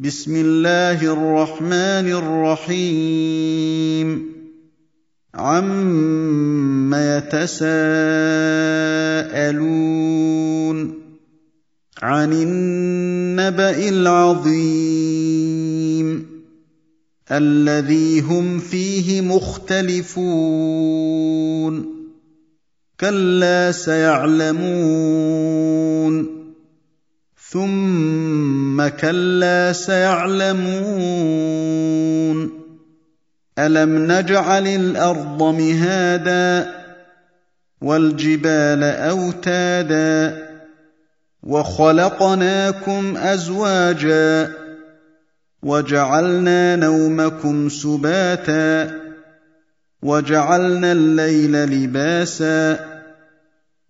بسم الله الرحمن الرحيم. عم يتساءلون عن النبا العظيم الذي هم فيه مختلفون كلا سيعلمون ثم كلا سيعلمون الم نجعل الأرض مهادا والجبال اوتادا وخلقناكم ازواجا وجعلنا نومكم سباتا وجعلنا الليل لباسا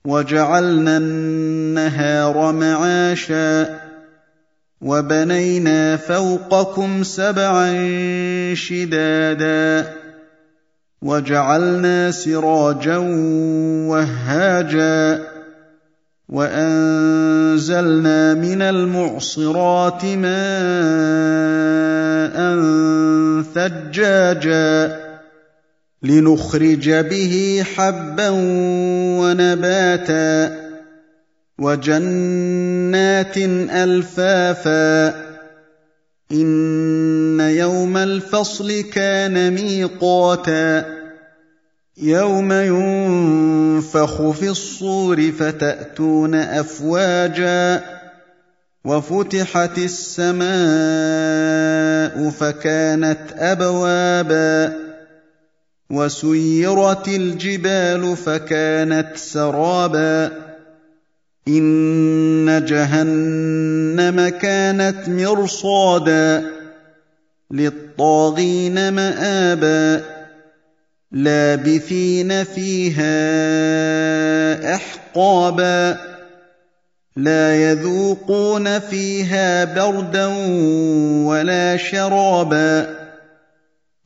وجعلنا النهار معاشا وبنينا فوقكم سبعا شدادا وجعلنا سراجا وهاجا وأنزلنا من المعصرات ماء ثجاجا لنخرج به حبا ونباتا وجنات ألفافا إن يوم الفصل كان ميقاتا يوم ينفخ في الصور فتأتون أفواجا وفتحت السماء فكانت أبوابا وسيرت الجبال فكانت سرابا. إن جهنم كانت مرصادا. للطاغين مآبا. لابثين فيها أحقابا. لا يذوقون فيها بردا ولا شرابا.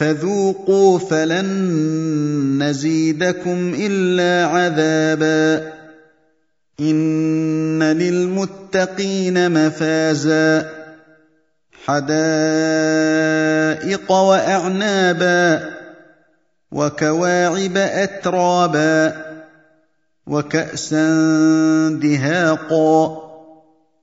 فذوقوا فلن نزيدكم إلا عذابا. إن للمتقين مفازا. حدائق وأعنابا. وكواعب أترابا. وكأسا دهاقا.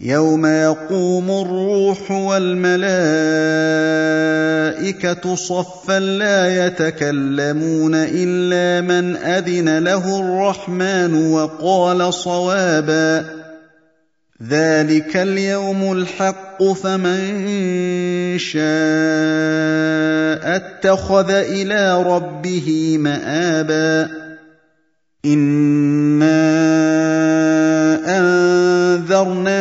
يوم يقوم الروح والملائكه صفا لا يتكلمون الا من اذن له الرحمن وقال صوابا ذلك اليوم الحق فمن شاء اتخذ إلى ربه مابا أنا